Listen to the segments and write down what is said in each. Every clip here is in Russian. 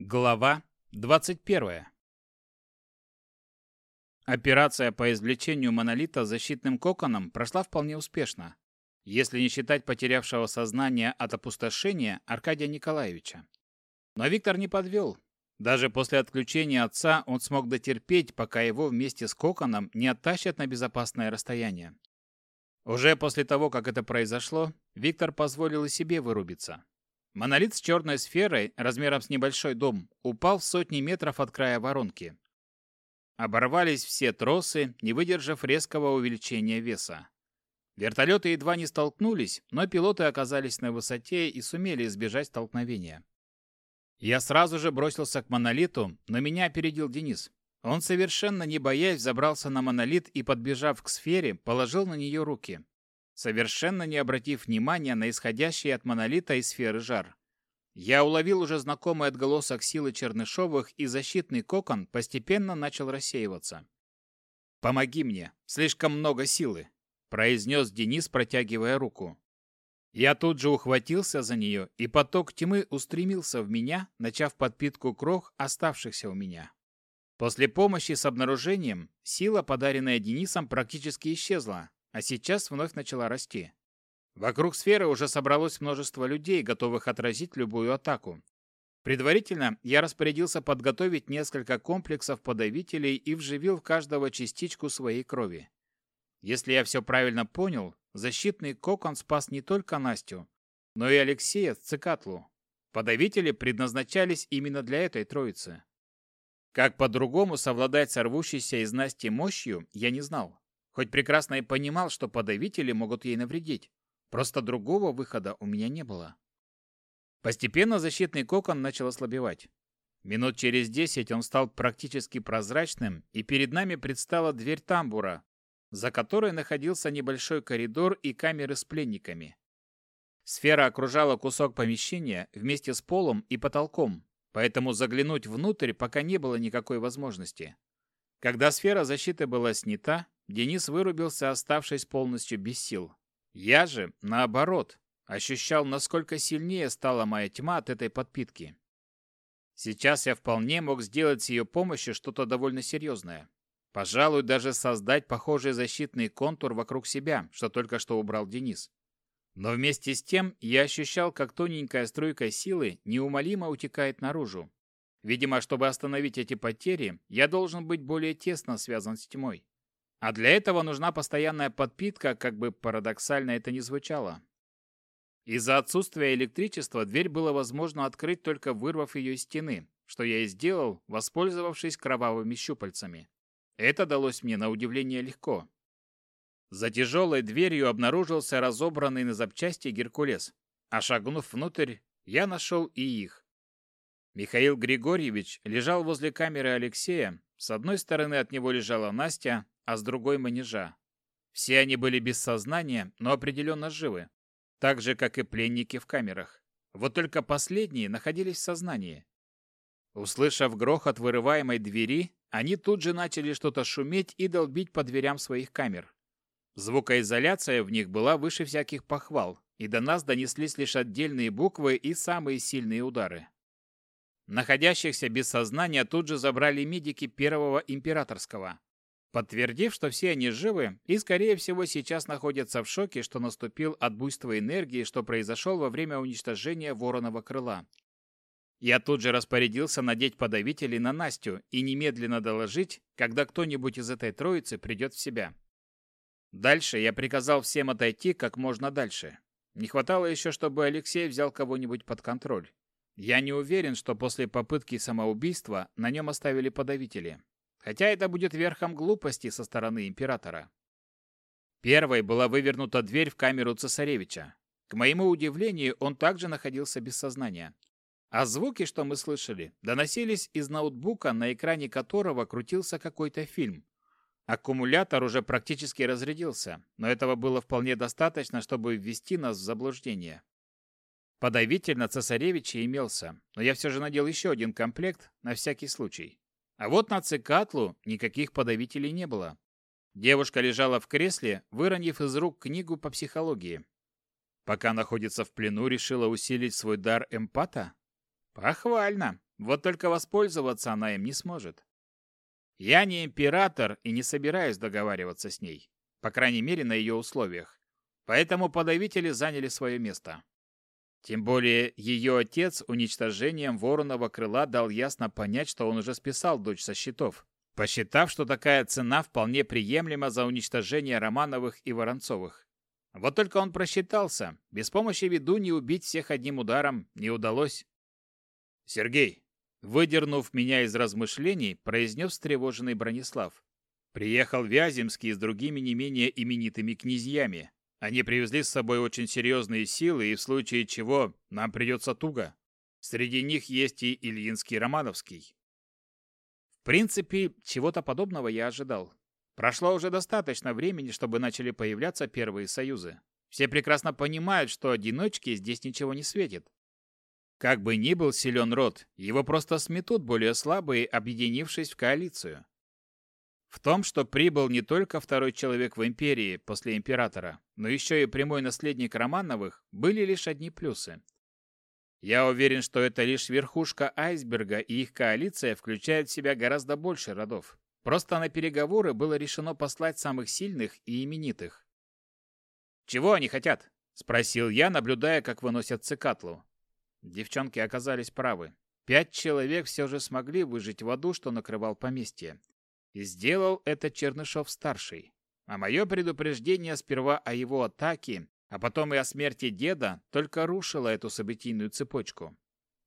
Глава 21. Операция по извлечению монолита защитным коконом прошла вполне успешно, если не считать потерявшего сознание от опустошения Аркадия Николаевича. Но Виктор не подвел. Даже после отключения отца он смог дотерпеть, пока его вместе с коконом не оттащат на безопасное расстояние. Уже после того, как это произошло, Виктор позволил и себе вырубиться. Монолит с черной сферой, размером с небольшой дом, упал в сотни метров от края воронки. Оборвались все тросы, не выдержав резкого увеличения веса. Вертолеты едва не столкнулись, но пилоты оказались на высоте и сумели избежать столкновения. Я сразу же бросился к монолиту, но меня опередил Денис. Он, совершенно не боясь, забрался на монолит и, подбежав к сфере, положил на нее руки совершенно не обратив внимания на исходящий от монолита и сферы жар. Я уловил уже знакомый отголосок силы Чернышовых, и защитный кокон постепенно начал рассеиваться. «Помоги мне, слишком много силы», – произнес Денис, протягивая руку. Я тут же ухватился за нее, и поток тьмы устремился в меня, начав подпитку крох, оставшихся у меня. После помощи с обнаружением сила, подаренная Денисом, практически исчезла, а сейчас вновь начала расти. Вокруг сферы уже собралось множество людей, готовых отразить любую атаку. Предварительно я распорядился подготовить несколько комплексов подавителей и вживил в каждого частичку своей крови. Если я все правильно понял, защитный кокон спас не только Настю, но и Алексея с Цикатлу. Подавители предназначались именно для этой троицы. Как по-другому совладать с рвущейся из Насти мощью, я не знал. Хоть прекрасно и понимал, что подавители могут ей навредить. Просто другого выхода у меня не было. Постепенно защитный кокон начал ослабевать. Минут через десять он стал практически прозрачным, и перед нами предстала дверь тамбура, за которой находился небольшой коридор и камеры с пленниками. Сфера окружала кусок помещения вместе с полом и потолком, поэтому заглянуть внутрь пока не было никакой возможности. Когда сфера защиты была снята, Денис вырубился, оставшись полностью без сил. Я же, наоборот, ощущал, насколько сильнее стала моя тьма от этой подпитки. Сейчас я вполне мог сделать с ее помощью что-то довольно серьезное. Пожалуй, даже создать похожий защитный контур вокруг себя, что только что убрал Денис. Но вместе с тем я ощущал, как тоненькая струйка силы неумолимо утекает наружу. Видимо, чтобы остановить эти потери, я должен быть более тесно связан с тьмой. А для этого нужна постоянная подпитка, как бы парадоксально это ни звучало. Из-за отсутствия электричества дверь было возможно открыть только вырвав ее из стены, что я и сделал, воспользовавшись кровавыми щупальцами. Это далось мне на удивление легко. За тяжелой дверью обнаружился разобранный на запчасти Геркулес, а шагнув внутрь, я нашел и их. Михаил Григорьевич лежал возле камеры Алексея, с одной стороны от него лежала Настя, а с другой манежа. Все они были без сознания, но определенно живы, так же, как и пленники в камерах. Вот только последние находились в сознании. Услышав грохот вырываемой двери, они тут же начали что-то шуметь и долбить по дверям своих камер. Звукоизоляция в них была выше всяких похвал, и до нас донеслись лишь отдельные буквы и самые сильные удары. Находящихся без сознания тут же забрали медики первого императорского подтвердив, что все они живы и, скорее всего, сейчас находятся в шоке, что наступил от буйства энергии, что произошел во время уничтожения вороного крыла. Я тут же распорядился надеть подавители на Настю и немедленно доложить, когда кто-нибудь из этой троицы придет в себя. Дальше я приказал всем отойти как можно дальше. Не хватало еще, чтобы Алексей взял кого-нибудь под контроль. Я не уверен, что после попытки самоубийства на нем оставили подавители хотя это будет верхом глупости со стороны императора. Первой была вывернута дверь в камеру цесаревича. К моему удивлению, он также находился без сознания. А звуки, что мы слышали, доносились из ноутбука, на экране которого крутился какой-то фильм. Аккумулятор уже практически разрядился, но этого было вполне достаточно, чтобы ввести нас в заблуждение. Подавитель на цесаревиче имелся, но я все же надел еще один комплект на всякий случай. А вот на цикатлу никаких подавителей не было. Девушка лежала в кресле, выронив из рук книгу по психологии. Пока находится в плену, решила усилить свой дар эмпата? Похвально. Вот только воспользоваться она им не сможет. Я не император и не собираюсь договариваться с ней, по крайней мере, на ее условиях. Поэтому подавители заняли свое место. Тем более ее отец уничтожением вороного крыла дал ясно понять, что он уже списал дочь со счетов, посчитав, что такая цена вполне приемлема за уничтожение Романовых и Воронцовых. Вот только он просчитался. Без помощи ведуньи убить всех одним ударом не удалось. «Сергей, Выдернув меня из размышлений, произнес встревоженный Бронислав. Приехал Вяземский с другими не менее именитыми князьями. Они привезли с собой очень серьезные силы, и в случае чего нам придется туго. Среди них есть и Ильинский Романовский. В принципе, чего-то подобного я ожидал. Прошло уже достаточно времени, чтобы начали появляться первые союзы. Все прекрасно понимают, что одиночке здесь ничего не светит. Как бы ни был силен род, его просто сметут более слабые, объединившись в коалицию. В том, что прибыл не только второй человек в империи после императора, но еще и прямой наследник Романовых, были лишь одни плюсы. Я уверен, что это лишь верхушка айсберга, и их коалиция включает в себя гораздо больше родов. Просто на переговоры было решено послать самых сильных и именитых. «Чего они хотят?» – спросил я, наблюдая, как выносят цикатлу. Девчонки оказались правы. Пять человек все же смогли выжить в аду, что накрывал поместье. И сделал это Чернышов-старший. А мое предупреждение сперва о его атаке, а потом и о смерти деда, только рушило эту событийную цепочку.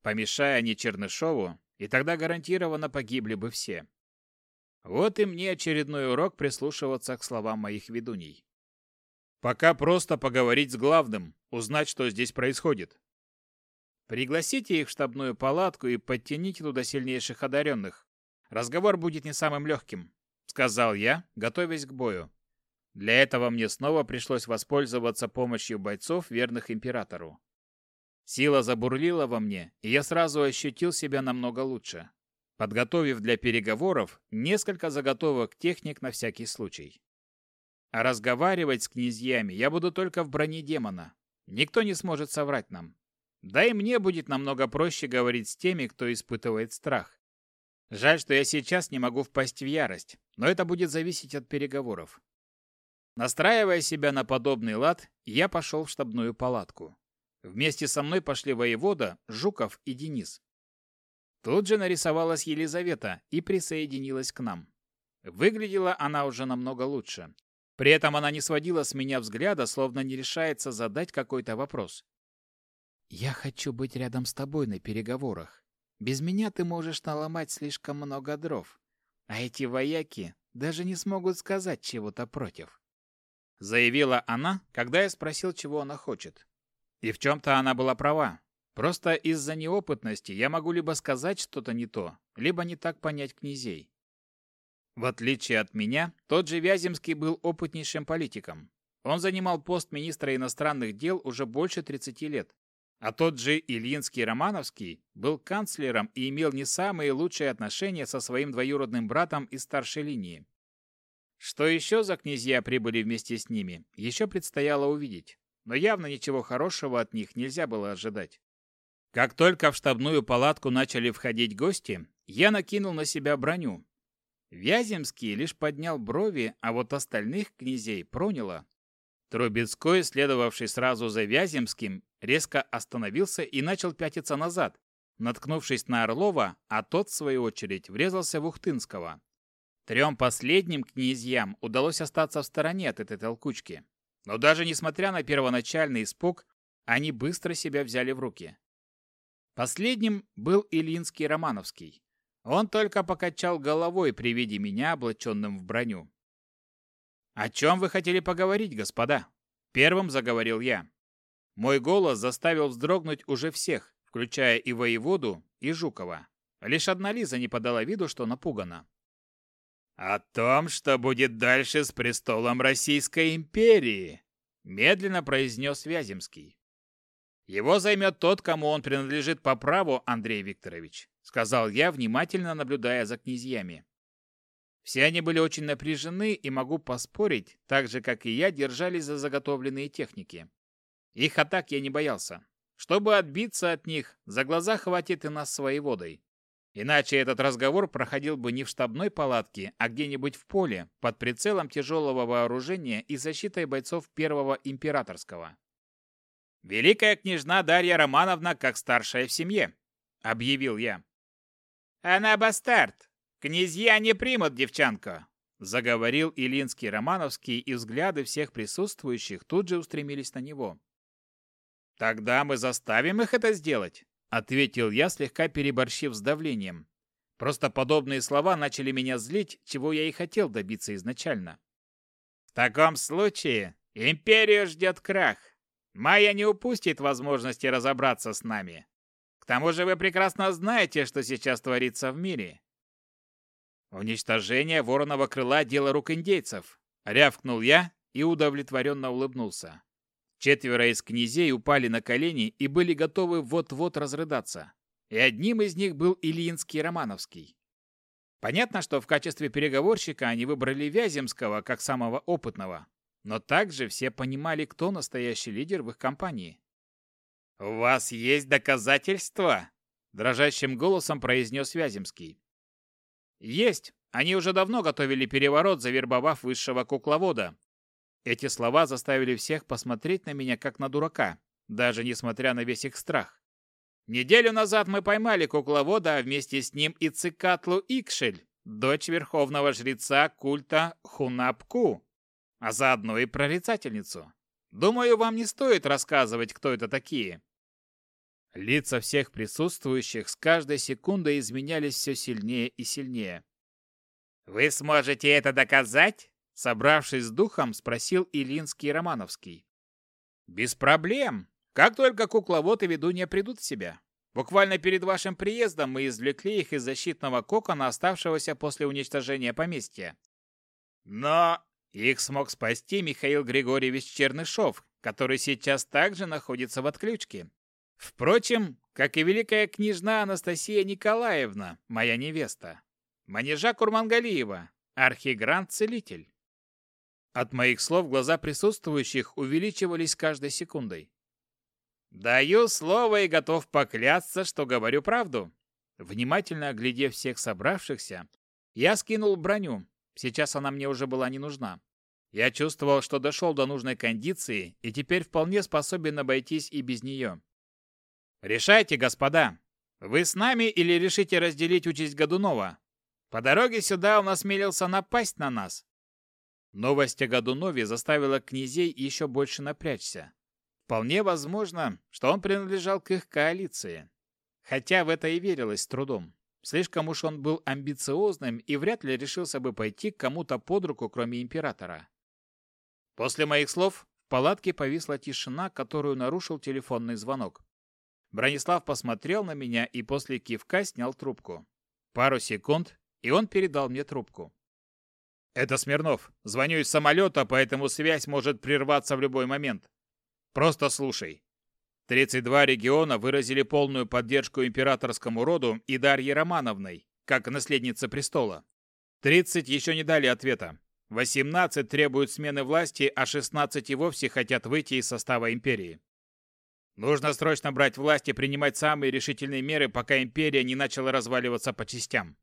Помешая они Чернышову, и тогда гарантированно погибли бы все. Вот и мне очередной урок прислушиваться к словам моих ведуней. Пока просто поговорить с главным, узнать, что здесь происходит. Пригласите их в штабную палатку и подтяните туда сильнейших одаренных. Разговор будет не самым легким», — сказал я, готовясь к бою. Для этого мне снова пришлось воспользоваться помощью бойцов, верных императору. Сила забурлила во мне, и я сразу ощутил себя намного лучше, подготовив для переговоров несколько заготовок техник на всякий случай. А разговаривать с князьями я буду только в броне демона. Никто не сможет соврать нам. Да и мне будет намного проще говорить с теми, кто испытывает страх. Жаль, что я сейчас не могу впасть в ярость, но это будет зависеть от переговоров. Настраивая себя на подобный лад, я пошел в штабную палатку. Вместе со мной пошли воевода, Жуков и Денис. Тут же нарисовалась Елизавета и присоединилась к нам. Выглядела она уже намного лучше. При этом она не сводила с меня взгляда, словно не решается задать какой-то вопрос. «Я хочу быть рядом с тобой на переговорах. Без меня ты можешь наломать слишком много дров. А эти вояки даже не смогут сказать чего-то против». Заявила она, когда я спросил, чего она хочет. И в чем-то она была права. Просто из-за неопытности я могу либо сказать что-то не то, либо не так понять князей. В отличие от меня, тот же Вяземский был опытнейшим политиком. Он занимал пост министра иностранных дел уже больше 30 лет. А тот же Ильинский Романовский был канцлером и имел не самые лучшие отношения со своим двоюродным братом из старшей линии. Что еще за князья прибыли вместе с ними, еще предстояло увидеть, но явно ничего хорошего от них нельзя было ожидать. Как только в штабную палатку начали входить гости, я накинул на себя броню. Вяземский лишь поднял брови, а вот остальных князей проняло. Трубецкой, следовавший сразу за Вяземским, резко остановился и начал пятиться назад, наткнувшись на Орлова, а тот, в свою очередь, врезался в Ухтынского. Трем последним князьям удалось остаться в стороне от этой толкучки. Но даже несмотря на первоначальный испуг, они быстро себя взяли в руки. Последним был Ильинский Романовский. Он только покачал головой при виде меня, облаченным в броню. «О чем вы хотели поговорить, господа?» Первым заговорил я. Мой голос заставил вздрогнуть уже всех, включая и воеводу, и Жукова. Лишь одна Лиза не подала виду, что напугана. «О том, что будет дальше с престолом Российской империи», медленно произнес Вяземский. «Его займет тот, кому он принадлежит по праву, Андрей Викторович», сказал я, внимательно наблюдая за князьями. Все они были очень напряжены и, могу поспорить, так же, как и я, держались за заготовленные техники. Их атак я не боялся. Чтобы отбиться от них, за глаза хватит и нас своей водой. Иначе этот разговор проходил бы не в штабной палатке, а где-нибудь в поле, под прицелом тяжелого вооружения и защитой бойцов Первого Императорского. «Великая княжна Дарья Романовна как старшая в семье», — объявил я. «Она бастард. Князья не примут девчонку», — заговорил Илинский Романовский, и взгляды всех присутствующих тут же устремились на него. «Тогда мы заставим их это сделать», — ответил я, слегка переборщив с давлением. Просто подобные слова начали меня злить, чего я и хотел добиться изначально. «В таком случае империю ждет крах. Майя не упустит возможности разобраться с нами. К тому же вы прекрасно знаете, что сейчас творится в мире. Уничтожение вороного крыла – дело рук индейцев. Рявкнул я и удовлетворенно улыбнулся. Четверо из князей упали на колени и были готовы вот-вот разрыдаться. И одним из них был Ильинский Романовский. Понятно, что в качестве переговорщика они выбрали Вяземского как самого опытного, но также все понимали, кто настоящий лидер в их компании. «У вас есть доказательства?» – дрожащим голосом произнес Вяземский. «Есть. Они уже давно готовили переворот, завербовав высшего кукловода». Эти слова заставили всех посмотреть на меня как на дурака, даже несмотря на весь их страх. Неделю назад мы поймали кукловода, а вместе с ним и Цикатлу Икшель, дочь верховного жреца культа Хунапку, а заодно и прорицательницу. Думаю, вам не стоит рассказывать, кто это такие. Лица всех присутствующих с каждой секундой изменялись все сильнее и сильнее. «Вы сможете это доказать?» Собравшись с духом, спросил Илинский Романовский. «Без проблем. Как только кукловод и ведунья придут в себя. Буквально перед вашим приездом мы извлекли их из защитного кокона, оставшегося после уничтожения поместья. Но их смог спасти Михаил Григорьевич Чернышов, который сейчас также находится в отключке. Впрочем, как и великая княжна Анастасия Николаевна, моя невеста. Манежа Курмангалиева, архигрант-целитель. От моих слов глаза присутствующих увеличивались каждой секундой. «Даю слово и готов поклясться, что говорю правду». Внимательно оглядев всех собравшихся, я скинул броню. Сейчас она мне уже была не нужна. Я чувствовал, что дошел до нужной кондиции и теперь вполне способен обойтись и без нее. Решайте, господа. Вы с нами или решите разделить участь Годунова? По дороге сюда он осмелился напасть на нас. Новость о Годунове заставила князей еще больше напрячься. Вполне возможно, что он принадлежал к их коалиции. Хотя в это и верилось с трудом. Слишком уж он был амбициозным и вряд ли решился бы пойти к кому-то под руку, кроме императора. После моих слов в палатке повисла тишина, которую нарушил телефонный звонок. Бронислав посмотрел на меня и после кивка снял трубку. Пару секунд, и он передал мне трубку. «Это Смирнов. Звоню из самолета, поэтому связь может прерваться в любой момент. Просто слушай. 32 региона выразили полную поддержку императорскому роду и Дарье Романовной, как наследнице престола. 30 еще не дали ответа. 18 требуют смены власти, а 16 и вовсе хотят выйти из состава империи. Нужно срочно брать власть и принимать самые решительные меры, пока империя не начала разваливаться по частям.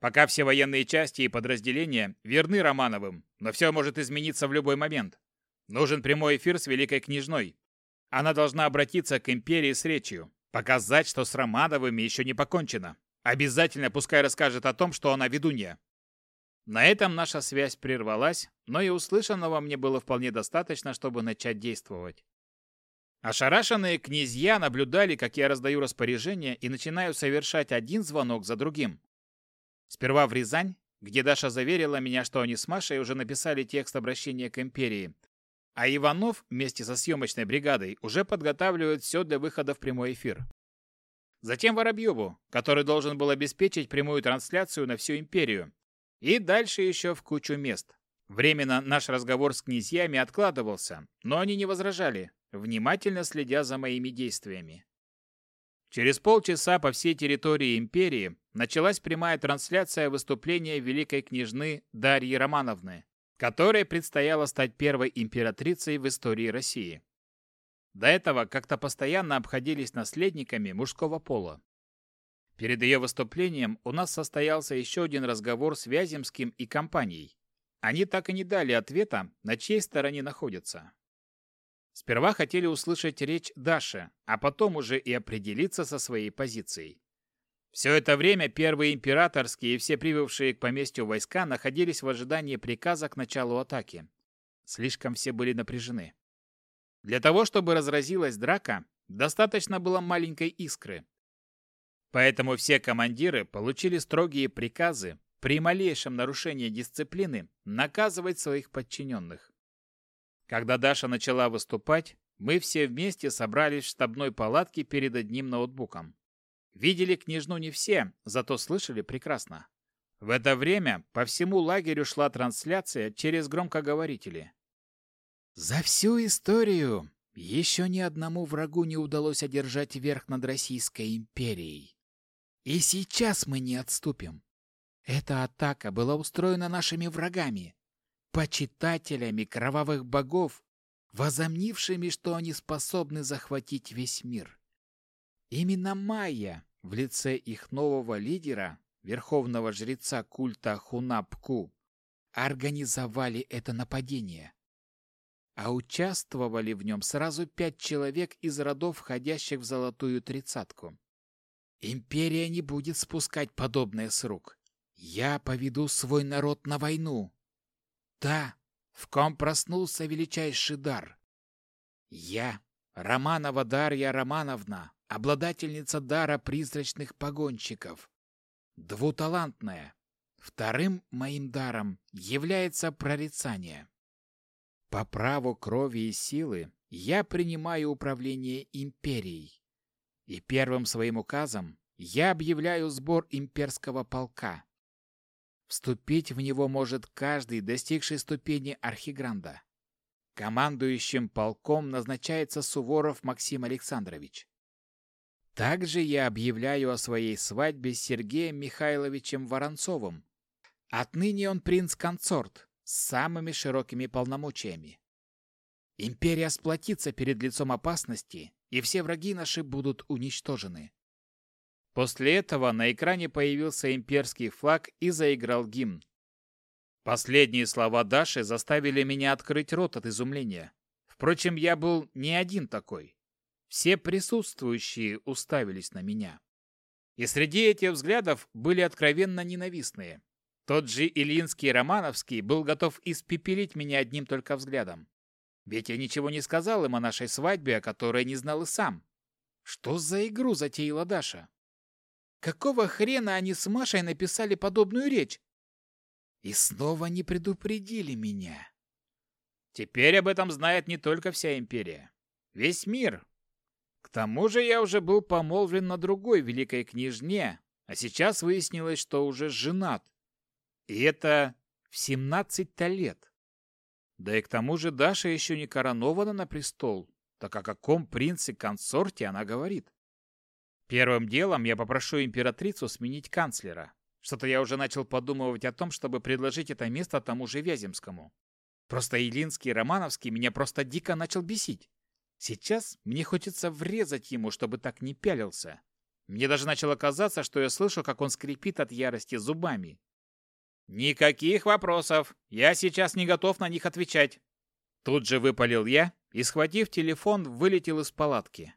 Пока все военные части и подразделения верны Романовым, но все может измениться в любой момент. Нужен прямой эфир с Великой Княжной. Она должна обратиться к империи с речью, показать, что с Романовыми еще не покончено. Обязательно пускай расскажет о том, что она ведунья. На этом наша связь прервалась, но и услышанного мне было вполне достаточно, чтобы начать действовать. Ошарашенные князья наблюдали, как я раздаю распоряжения и начинаю совершать один звонок за другим. Сперва в Рязань, где Даша заверила меня, что они с Машей уже написали текст обращения к империи, а Иванов вместе со съемочной бригадой уже подготавливает все для выхода в прямой эфир. Затем Воробьеву, который должен был обеспечить прямую трансляцию на всю империю. И дальше еще в кучу мест. Временно наш разговор с князьями откладывался, но они не возражали, внимательно следя за моими действиями. Через полчаса по всей территории империи началась прямая трансляция выступления великой княжны Дарьи Романовны, которой предстояло стать первой императрицей в истории России. До этого как-то постоянно обходились наследниками мужского пола. Перед ее выступлением у нас состоялся еще один разговор с Вяземским и компанией. Они так и не дали ответа, на чьей стороне находятся. Сперва хотели услышать речь Даши, а потом уже и определиться со своей позицией. Все это время первые императорские и все прибывшие к поместью войска находились в ожидании приказа к началу атаки. Слишком все были напряжены. Для того, чтобы разразилась драка, достаточно было маленькой искры. Поэтому все командиры получили строгие приказы при малейшем нарушении дисциплины наказывать своих подчиненных. Когда Даша начала выступать, мы все вместе собрались в штабной палатке перед одним ноутбуком. Видели княжну не все, зато слышали прекрасно. В это время по всему лагерю шла трансляция через громкоговорители. За всю историю еще ни одному врагу не удалось одержать верх над Российской империей. И сейчас мы не отступим. Эта атака была устроена нашими врагами, почитателями кровавых богов, возомнившими, что они способны захватить весь мир. Именно майя в лице их нового лидера, верховного жреца культа Хунапку, организовали это нападение. А участвовали в нем сразу пять человек из родов, входящих в золотую тридцатку. Империя не будет спускать подобное с рук. Я поведу свой народ на войну. Да, в ком проснулся величайший дар. Я, Романова Дарья Романовна, обладательница дара призрачных погонщиков. Двуталантная. Вторым моим даром является прорицание. По праву крови и силы я принимаю управление империей. И первым своим указом я объявляю сбор имперского полка. Вступить в него может каждый, достигший ступени архигранда. Командующим полком назначается Суворов Максим Александрович. Также я объявляю о своей свадьбе с Сергеем Михайловичем Воронцовым. Отныне он принц-консорт с самыми широкими полномочиями. Империя сплотится перед лицом опасности, и все враги наши будут уничтожены. После этого на экране появился имперский флаг и заиграл гимн. Последние слова Даши заставили меня открыть рот от изумления. Впрочем, я был не один такой. Все присутствующие уставились на меня. И среди этих взглядов были откровенно ненавистные. Тот же Ильинский Романовский был готов испепелить меня одним только взглядом. Ведь я ничего не сказал им о нашей свадьбе, о которой не знал и сам. Что за игру затеяла Даша? Какого хрена они с Машей написали подобную речь? И снова не предупредили меня. Теперь об этом знает не только вся империя. Весь мир, к тому же я уже был помолвлен на другой великой княжне, а сейчас выяснилось, что уже женат. И это в 17 лет. Да и к тому же Даша еще не коронована на престол, так о каком принце-консорте она говорит. Первым делом я попрошу императрицу сменить канцлера. Что-то я уже начал подумывать о том, чтобы предложить это место тому же Вяземскому. Просто Илинский Романовский меня просто дико начал бесить. Сейчас мне хочется врезать ему, чтобы так не пялился. Мне даже начало казаться, что я слышу, как он скрипит от ярости зубами. «Никаких вопросов! Я сейчас не готов на них отвечать!» Тут же выпалил я и, схватив телефон, вылетел из палатки.